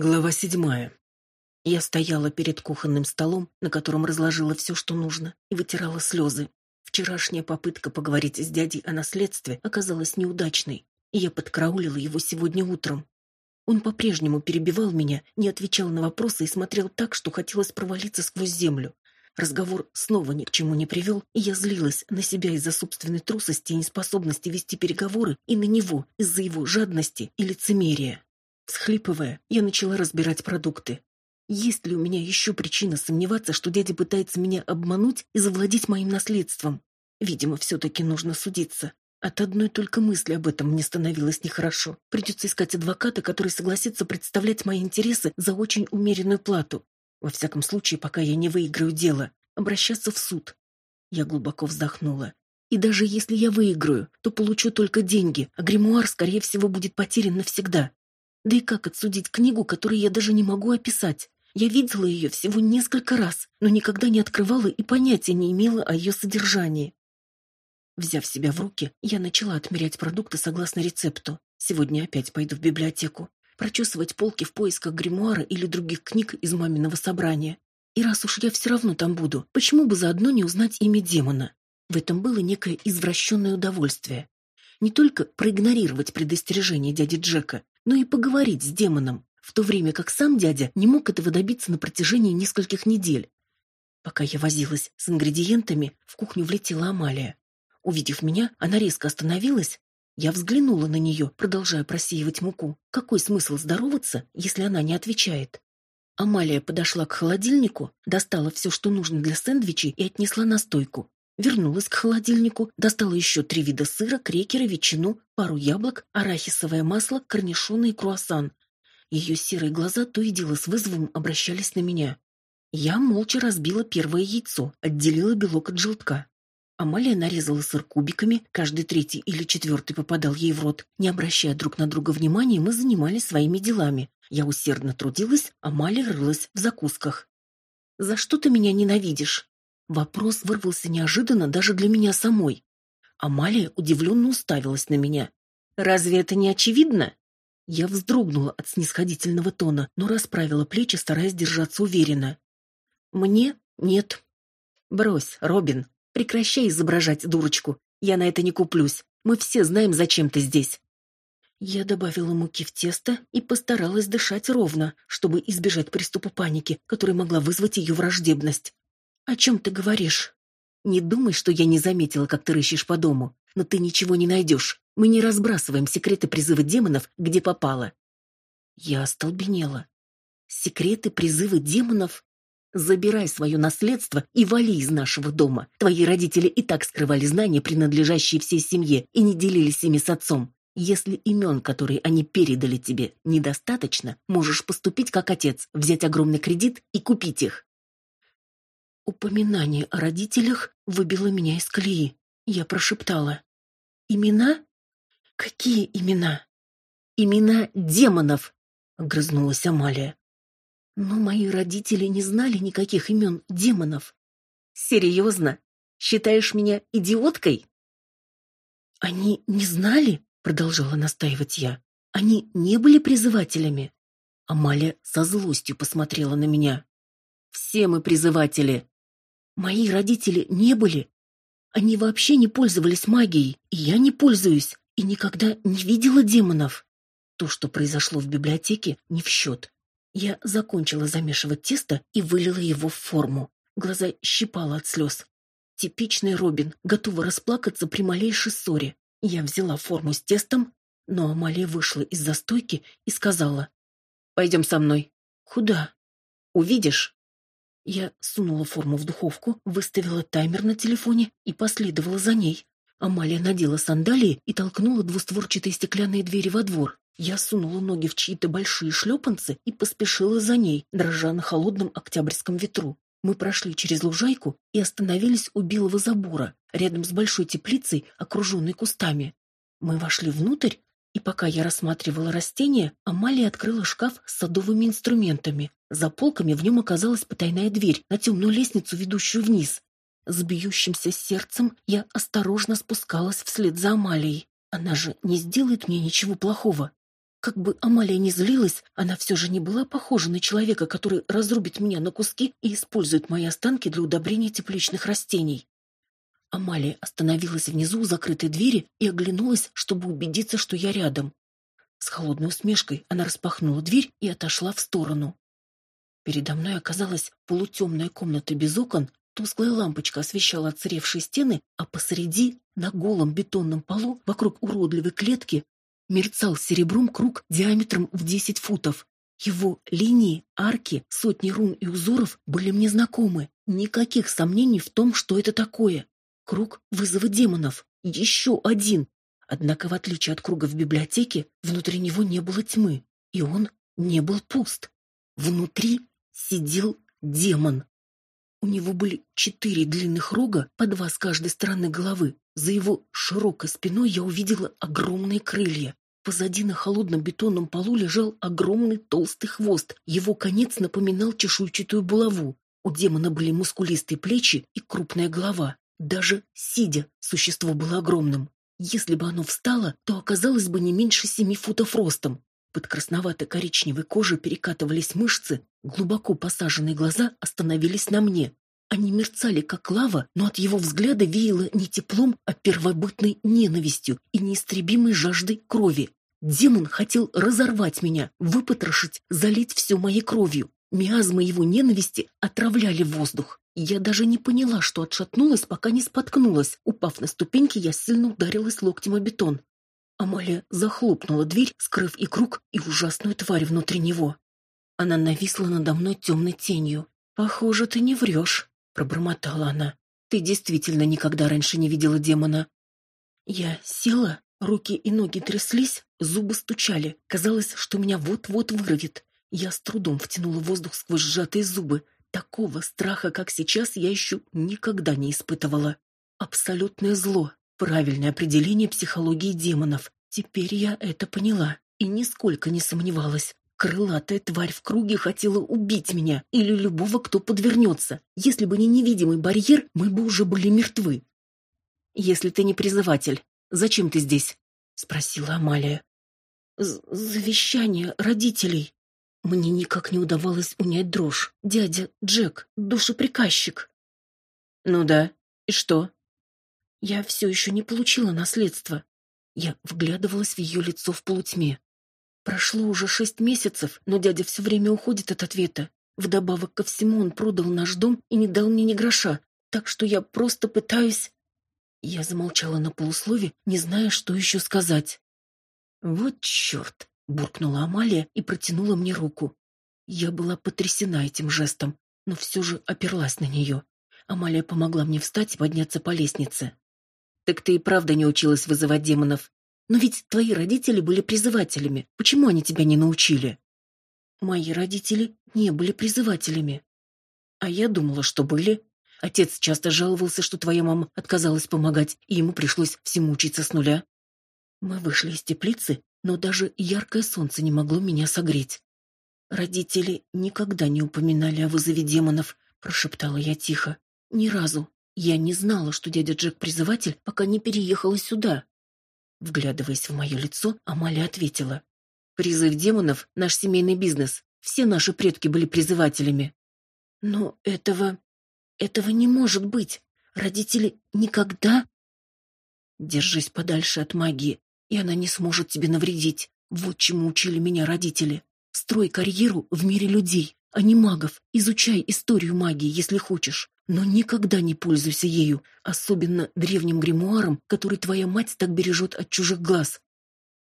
Глава седьмая. Я стояла перед кухонным столом, на котором разложила все, что нужно, и вытирала слезы. Вчерашняя попытка поговорить с дядей о наследстве оказалась неудачной, и я подкраулила его сегодня утром. Он по-прежнему перебивал меня, не отвечал на вопросы и смотрел так, что хотелось провалиться сквозь землю. Разговор снова ни к чему не привел, и я злилась на себя из-за собственной трусости и неспособности вести переговоры, и на него из-за его жадности и лицемерия. Схлипывая, я начала разбирать продукты. Есть ли у меня еще причина сомневаться, что дядя пытается меня обмануть и завладеть моим наследством? Видимо, все-таки нужно судиться. От одной только мысли об этом мне становилось нехорошо. Придется искать адвоката, который согласится представлять мои интересы за очень умеренную плату. Во всяком случае, пока я не выиграю дело, обращаться в суд. Я глубоко вздохнула. И даже если я выиграю, то получу только деньги, а гримуар, скорее всего, будет потерян навсегда. Да и как отсудить книгу, которую я даже не могу описать? Я видела ее всего несколько раз, но никогда не открывала и понятия не имела о ее содержании. Взяв себя в руки, я начала отмерять продукты согласно рецепту. Сегодня опять пойду в библиотеку. Прочесывать полки в поисках гримуара или других книг из маминого собрания. И раз уж я все равно там буду, почему бы заодно не узнать имя демона? В этом было некое извращенное удовольствие. Не только проигнорировать предостережение дяди Джека, но и поговорить с демоном, в то время как сам дядя не мог этого добиться на протяжении нескольких недель. Пока я возилась с ингредиентами, в кухню влетела Амалия. Увидев меня, она резко остановилась. Я взглянула на нее, продолжая просеивать муку. Какой смысл здороваться, если она не отвечает? Амалия подошла к холодильнику, достала все, что нужно для сэндвичей, и отнесла на стойку. Вернулась к холодильнику, достала еще три вида сыра, крекеры, ветчину, пару яблок, арахисовое масло, корнишоны и круассан. Ее серые глаза то и дело с вызовом обращались на меня. Я молча разбила первое яйцо, отделила белок от желтка. Амалия нарезала сыр кубиками, каждый третий или четвертый попадал ей в рот. Не обращая друг на друга внимания, мы занимались своими делами. Я усердно трудилась, Амалия рылась в закусках. «За что ты меня ненавидишь?» Вопрос вырвался неожиданно даже для меня самой. Амалия удивленно уставилась на меня. «Разве это не очевидно?» Я вздрогнула от снисходительного тона, но расправила плечи, стараясь держаться уверенно. «Мне? Нет». «Брось, Робин, прекращай изображать дурочку. Я на это не куплюсь. Мы все знаем, зачем ты здесь». Я добавила муки в тесто и постаралась дышать ровно, чтобы избежать приступа паники, который могла вызвать ее враждебность. «О чем ты говоришь?» «Не думай, что я не заметила, как ты рыщешь по дому, но ты ничего не найдешь. Мы не разбрасываем секреты призыва демонов, где попало». Я остолбенела. «Секреты призыва демонов?» Забирай свое наследство и вали из нашего дома. Твои родители и так скрывали знания, принадлежащие всей семье, и не делились ими с отцом. Если имен, которые они передали тебе, недостаточно, можешь поступить как отец, взять огромный кредит и купить их. Упоминание о родителях выбило меня из колеи. Я прошептала. «Имена? Какие имена?» «Имена демонов!» — огрызнулась Амалия. «Но мои родители не знали никаких имен демонов». «Серьезно? Считаешь меня идиоткой?» «Они не знали?» — продолжала настаивать я. «Они не были призывателями?» Амалия со злостью посмотрела на меня. «Все мы призыватели», Мои родители не были. Они вообще не пользовались магией, и я не пользуюсь, и никогда не видела демонов. То, что произошло в библиотеке, не в счет. Я закончила замешивать тесто и вылила его в форму. Глаза щипало от слез. Типичный Робин, готова расплакаться при малейшей ссоре. Я взяла форму с тестом, но Амалия вышла из застойки и сказала. «Пойдем со мной». «Куда?» «Увидишь». Я сунула форму в духовку, выставила таймер на телефоне и последовала за ней. Амалия надела сандалии и толкнула двустворчатые стеклянные двери во двор. Я сунула ноги в чьи-то большие шлепанцы и поспешила за ней, дрожа на холодном октябрьском ветру. Мы прошли через лужайку и остановились у белого забора, рядом с большой теплицей, окруженной кустами. Мы вошли внутрь, и пока я рассматривала растения, Амалия открыла шкаф с садовыми инструментами. За полками в нем оказалась потайная дверь на темную лестницу, ведущую вниз. С бьющимся сердцем я осторожно спускалась вслед за Амалией. Она же не сделает мне ничего плохого. Как бы Амалия не злилась, она все же не была похожа на человека, который разрубит меня на куски и использует мои останки для удобрения тепличных растений. Амалия остановилась внизу у закрытой двери и оглянулась, чтобы убедиться, что я рядом. С холодной усмешкой она распахнула дверь и отошла в сторону. Передо мной оказалась полутемная комната без окон, тусклая лампочка освещала отсыревшие стены, а посреди, на голом бетонном полу, вокруг уродливой клетки, мерцал серебром круг диаметром в десять футов. Его линии, арки, сотни рун и узоров были мне знакомы. Никаких сомнений в том, что это такое. Круг вызова демонов. Еще один. Однако, в отличие от круга в библиотеке, внутри него не было тьмы, и он не был пуст. Внутри сидел демон. У него были четыре длинных рога, по два с каждой стороны головы. За его широкой спиной я увидела огромные крылья. Позади на холодном бетонном полу лежал огромный толстый хвост. Его конец напоминал чешуйчатую булаву. У демона были мускулистые плечи и крупная голова. Даже сидя, существо было огромным. Если бы оно встало, то оказалось бы не меньше семи футов ростом. Под красновато-коричневой кожей перекатывались мышцы, глубоко посаженные глаза остановились на мне. Они мерцали, как лава, но от его взгляда веяло не теплом, а первобытной ненавистью и неистребимой жаждой крови. Демон хотел разорвать меня, выпотрошить, залить все моей кровью. Миазмы его ненависти отравляли воздух. Я даже не поняла, что отшатнулась, пока не споткнулась. Упав на ступеньки, я сильно ударилась локтем о бетон. Амалия захлопнула дверь, скрыв и круг, и ужасную тварь внутри него. Она нависла надо мной темной тенью. «Похоже, ты не врешь», — пробормотала она. «Ты действительно никогда раньше не видела демона». Я села, руки и ноги тряслись, зубы стучали. Казалось, что меня вот-вот вырвет. Я с трудом втянула воздух сквозь сжатые зубы. Такого страха, как сейчас, я еще никогда не испытывала. Абсолютное зло. Правильное определение психологии демонов. Теперь я это поняла и нисколько не сомневалась. Крылатая тварь в круге хотела убить меня или любого, кто подвернется. Если бы не невидимый барьер, мы бы уже были мертвы. «Если ты не призыватель, зачем ты здесь?» — спросила Амалия. «Завещание родителей», мне никак не удавалось унять дрожь. Дядя Джек, душеприказчик. Ну да, и что? Я все еще не получила наследство. Я вглядывалась в ее лицо в полутьме. Прошло уже шесть месяцев, но дядя все время уходит от ответа. Вдобавок ко всему он продал наш дом и не дал мне ни гроша, так что я просто пытаюсь... Я замолчала на полуслове, не зная, что еще сказать. Вот черт! Буркнула Амалия и протянула мне руку. Я была потрясена этим жестом, но все же оперлась на нее. Амалия помогла мне встать и подняться по лестнице. «Так ты и правда не училась вызывать демонов. Но ведь твои родители были призывателями. Почему они тебя не научили?» «Мои родители не были призывателями. А я думала, что были. Отец часто жаловался, что твоя мама отказалась помогать, и ему пришлось всему учиться с нуля. Мы вышли из теплицы но даже яркое солнце не могло меня согреть. Родители никогда не упоминали о вызове демонов, прошептала я тихо. Ни разу. Я не знала, что дядя Джек призыватель, пока не переехала сюда. Вглядываясь в мое лицо, Амалия ответила: "Призыв демонов наш семейный бизнес. Все наши предки были призывателями". Но этого этого не может быть. Родители никогда Держись подальше от магии и она не сможет тебе навредить. Вот чему учили меня родители. Строй карьеру в мире людей, а не магов. Изучай историю магии, если хочешь, но никогда не пользуйся ею, особенно древним гримуаром, который твоя мать так бережет от чужих глаз.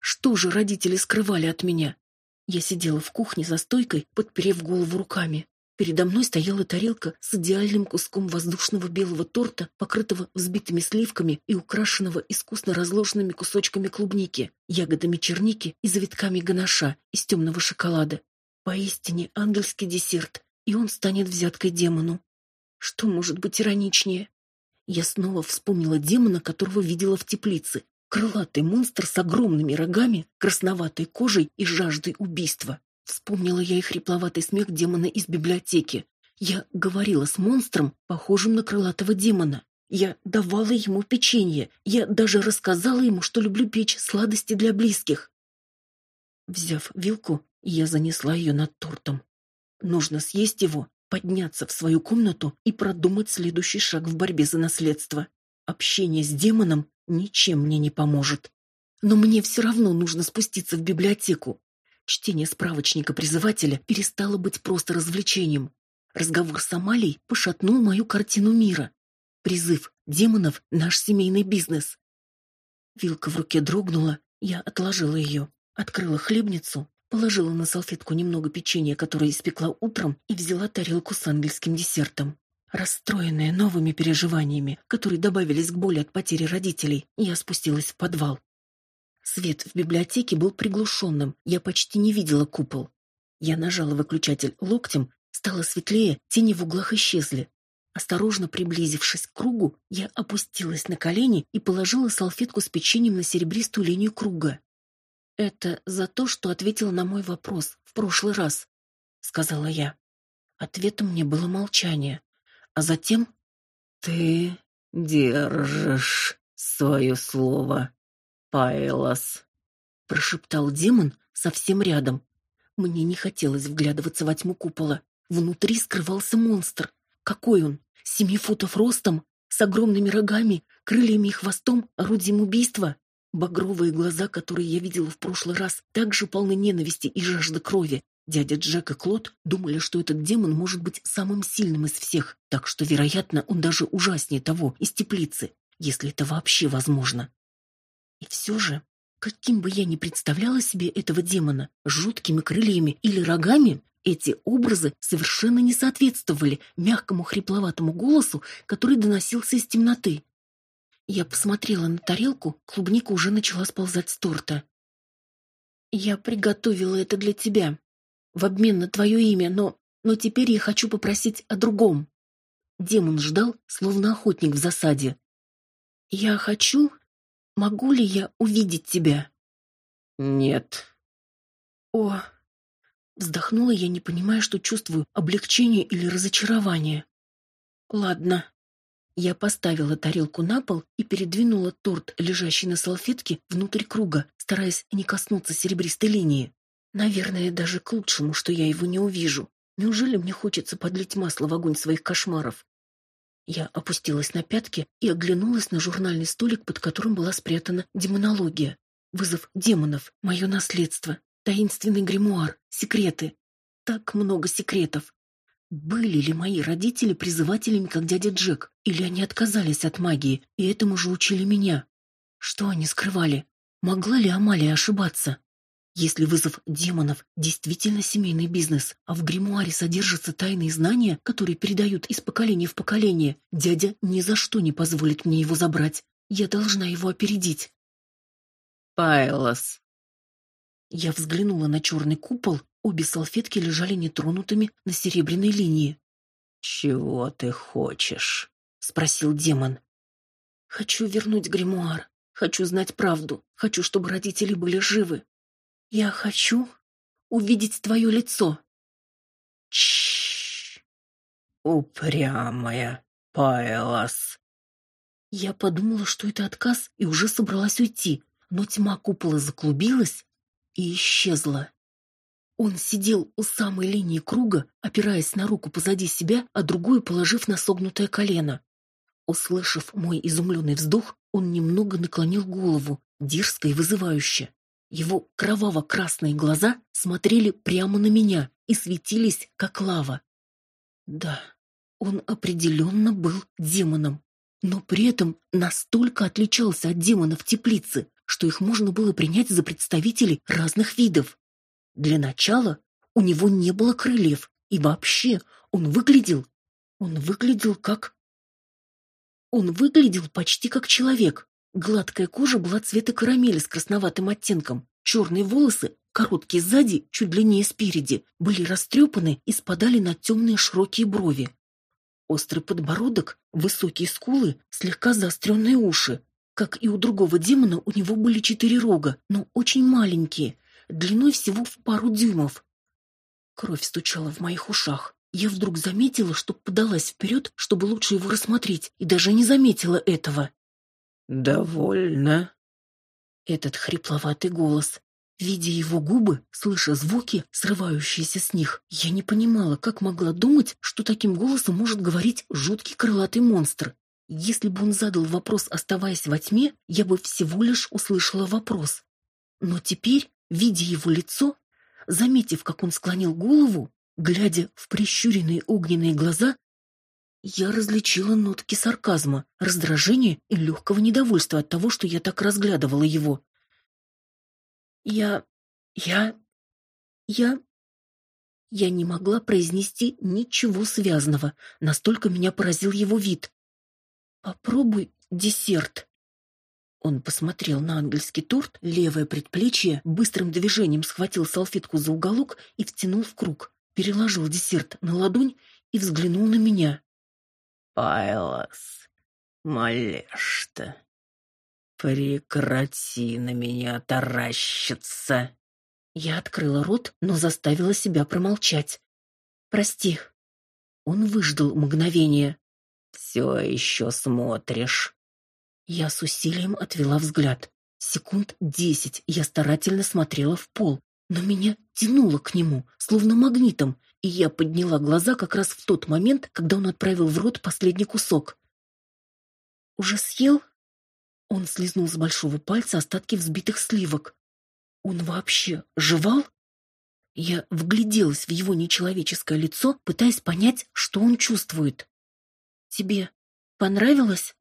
Что же родители скрывали от меня? Я сидела в кухне за стойкой, подперев голову руками. Передо мной стояла тарелка с идеальным куском воздушного белого торта, покрытого взбитыми сливками и украшенного искусно разложенными кусочками клубники, ягодами черники и завитками ганаша из темного шоколада. Поистине ангельский десерт, и он станет взяткой демону. Что может быть ироничнее? Я снова вспомнила демона, которого видела в теплице. Крылатый монстр с огромными рогами, красноватой кожей и жаждой убийства. Вспомнила я и хрипловатый смех демона из библиотеки. Я говорила с монстром, похожим на крылатого демона. Я давала ему печенье. Я даже рассказала ему, что люблю печь сладости для близких. Взяв вилку, я занесла ее над тортом. Нужно съесть его, подняться в свою комнату и продумать следующий шаг в борьбе за наследство. Общение с демоном ничем мне не поможет. Но мне все равно нужно спуститься в библиотеку. Чтение справочника призывателя перестало быть просто развлечением. Разговор с Амалией пошатнул мою картину мира. Призыв демонов — наш семейный бизнес. Вилка в руке дрогнула, я отложила ее, открыла хлебницу, положила на салфетку немного печенья, которое испекла утром, и взяла тарелку с ангельским десертом. Расстроенная новыми переживаниями, которые добавились к боли от потери родителей, я спустилась в подвал. Свет в библиотеке был приглушенным, я почти не видела купол. Я нажала выключатель локтем, стало светлее, тени в углах исчезли. Осторожно приблизившись к кругу, я опустилась на колени и положила салфетку с печеньем на серебристую линию круга. «Это за то, что ответила на мой вопрос в прошлый раз», — сказала я. Ответом мне было молчание, а затем... «Ты держишь свое слово», Пайлос, прошептал демон совсем рядом. Мне не хотелось вглядываться во тьму купола. Внутри скрывался монстр. Какой он? Семи футов ростом, с огромными рогами, крыльями и хвостом, орудием убийства. Багровые глаза, которые я видела в прошлый раз, также полны ненависти и жажды крови. Дядя Джек и Клод думали, что этот демон может быть самым сильным из всех, так что, вероятно, он даже ужаснее того из теплицы, если это вообще возможно. И все же, каким бы я ни представляла себе этого демона, жуткими крыльями или рогами, эти образы совершенно не соответствовали мягкому хрипловатому голосу, который доносился из темноты. Я посмотрела на тарелку, клубника уже начала сползать с торта. «Я приготовила это для тебя, в обмен на твое имя, но... но теперь я хочу попросить о другом». Демон ждал, словно охотник в засаде. «Я хочу, Могу ли я увидеть тебя? Нет. О, вздохнула я, не понимая, что чувствую облегчение или разочарование. Ладно. Я поставила тарелку на пол и передвинула торт, лежащий на салфетке, внутрь круга, стараясь не коснуться серебристой линии. Наверное, даже к лучшему, что я его не увижу. Неужели мне хочется подлить масло в огонь своих кошмаров? Я опустилась на пятки и оглянулась на журнальный столик, под которым была спрятана демонология. Вызов демонов, мое наследство, таинственный гримуар, секреты. Так много секретов. Были ли мои родители призывателями, как дядя Джек, или они отказались от магии, и этому же учили меня? Что они скрывали? Могла ли Амалия ошибаться? Если вызов демонов действительно семейный бизнес, а в гримуаре содержатся тайные знания, которые передают из поколения в поколение, дядя ни за что не позволит мне его забрать. Я должна его опередить. Пайлос. Я взглянула на черный купол, обе салфетки лежали нетронутыми на серебряной линии. «Чего ты хочешь?» — спросил демон. «Хочу вернуть гримуар. Хочу знать правду. Хочу, чтобы родители были живы. Я хочу увидеть твое лицо. Чш. Упрямая Пайлас. Я подумала, что это отказ, и уже собралась уйти, но тьма купола заклубилась и исчезла. Он сидел у самой линии круга, опираясь на руку позади себя, а другую положив на согнутое колено. Услышав мой изумленный вздох, он немного наклонил голову, дерзко и вызывающе. Его кроваво-красные глаза смотрели прямо на меня и светились, как лава. Да, он определенно был демоном, но при этом настолько отличался от демонов теплицы, что их можно было принять за представителей разных видов. Для начала у него не было крыльев, и вообще он выглядел... Он выглядел как... Он выглядел почти как человек, Гладкая кожа была цвета карамели с красноватым оттенком. Черные волосы, короткие сзади, чуть длиннее спереди, были растрепаны и спадали на темные широкие брови. Острый подбородок, высокие скулы, слегка заостренные уши. Как и у другого демона, у него были четыре рога, но очень маленькие, длиной всего в пару дюймов. Кровь стучала в моих ушах. Я вдруг заметила, что подалась вперед, чтобы лучше его рассмотреть, и даже не заметила этого. «Довольно». Этот хрипловатый голос. Видя его губы, слыша звуки, срывающиеся с них, я не понимала, как могла думать, что таким голосом может говорить жуткий крылатый монстр. Если бы он задал вопрос, оставаясь во тьме, я бы всего лишь услышала вопрос. Но теперь, видя его лицо, заметив, как он склонил голову, глядя в прищуренные огненные глаза, я различила нотки сарказма, раздражения и легкого недовольства от того, что я так разглядывала его. Я... я... я... Я не могла произнести ничего связанного, настолько меня поразил его вид. «Попробуй десерт». Он посмотрел на ангельский торт, левое предплечье, быстрым движением схватил салфетку за уголок и втянул в круг, переложил десерт на ладонь и взглянул на меня. «Пайлос, малешта, Прекрати на меня таращиться. Я открыла рот, но заставила себя промолчать. Прости. Он выждал мгновение. Все еще смотришь. Я с усилием отвела взгляд. Секунд десять я старательно смотрела в пол, но меня тянуло к нему, словно магнитом, и я подняла глаза как раз в тот момент, когда он отправил в рот последний кусок. «Уже съел?» Он слизнул с большого пальца остатки взбитых сливок. Он вообще жевал? Я вгляделась в его нечеловеческое лицо, пытаясь понять, что он чувствует. Тебе понравилось?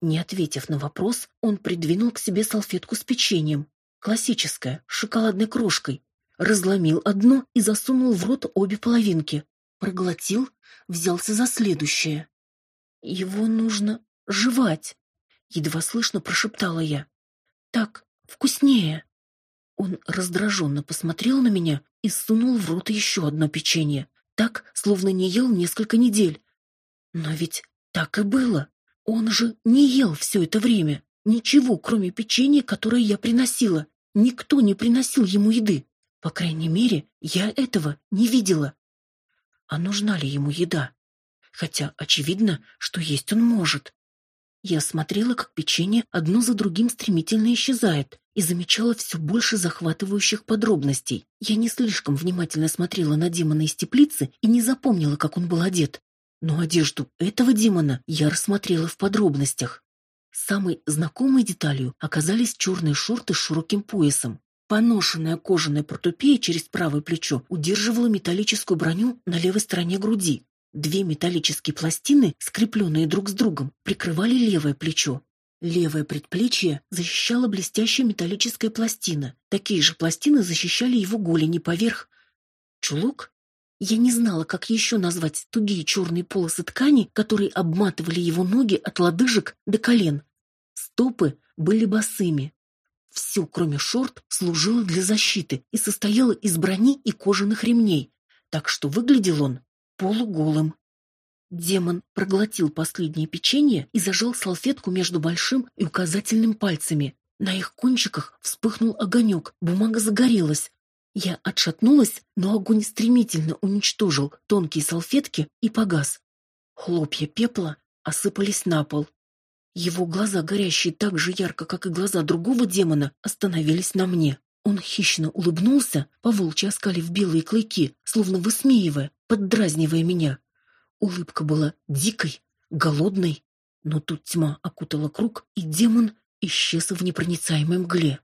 Не ответив на вопрос, он придвинул к себе салфетку с печеньем, классическое, с шоколадной крошкой, разломил одно и засунул в рот обе половинки, проглотил, взялся за следующее. Его нужно жевать едва слышно прошептала я. Так вкуснее. Он раздраженно посмотрел на меня и сунул в рот еще одно печенье, так, словно не ел несколько недель. Но ведь так и было. Он же не ел все это время. Ничего, кроме печенья, которое я приносила. Никто не приносил ему еды. По крайней мере, я этого не видела. А нужна ли ему еда? Хотя очевидно, что есть он может. Я смотрела, как печенье одно за другим стремительно исчезает, и замечала все больше захватывающих подробностей. Я не слишком внимательно смотрела на демона из теплицы и не запомнила, как он был одет. Но одежду этого демона я рассмотрела в подробностях. Самой знакомой деталью оказались черные шорты с широким поясом. Поношенная кожаная портупея через правое плечо удерживала металлическую броню на левой стороне груди, Две металлические пластины, скрепленные друг с другом, прикрывали левое плечо. Левое предплечье защищала блестящая металлическая пластина. Такие же пластины защищали его голени поверх. Чулок? Я не знала, как еще назвать тугие черные полосы ткани, которые обматывали его ноги от лодыжек до колен. Стопы были босыми. Все, кроме шорт, служило для защиты и состояло из брони и кожаных ремней, так что выглядел он полуголым. Демон проглотил последнее печенье и зажал салфетку между большим и указательным пальцами. На их кончиках вспыхнул огонек, бумага загорелась. Я отшатнулась, но огонь стремительно уничтожил тонкие салфетки и погас. Хлопья пепла осыпались на пол. Его глаза, горящие так же ярко, как и глаза другого демона, остановились на мне. Он хищно улыбнулся, поволчьи оскалив белые клыки, словно высмеивая, поддразнивая меня. Улыбка была дикой, голодной, но тут тьма окутала круг, и демон исчез в непроницаемой мгле.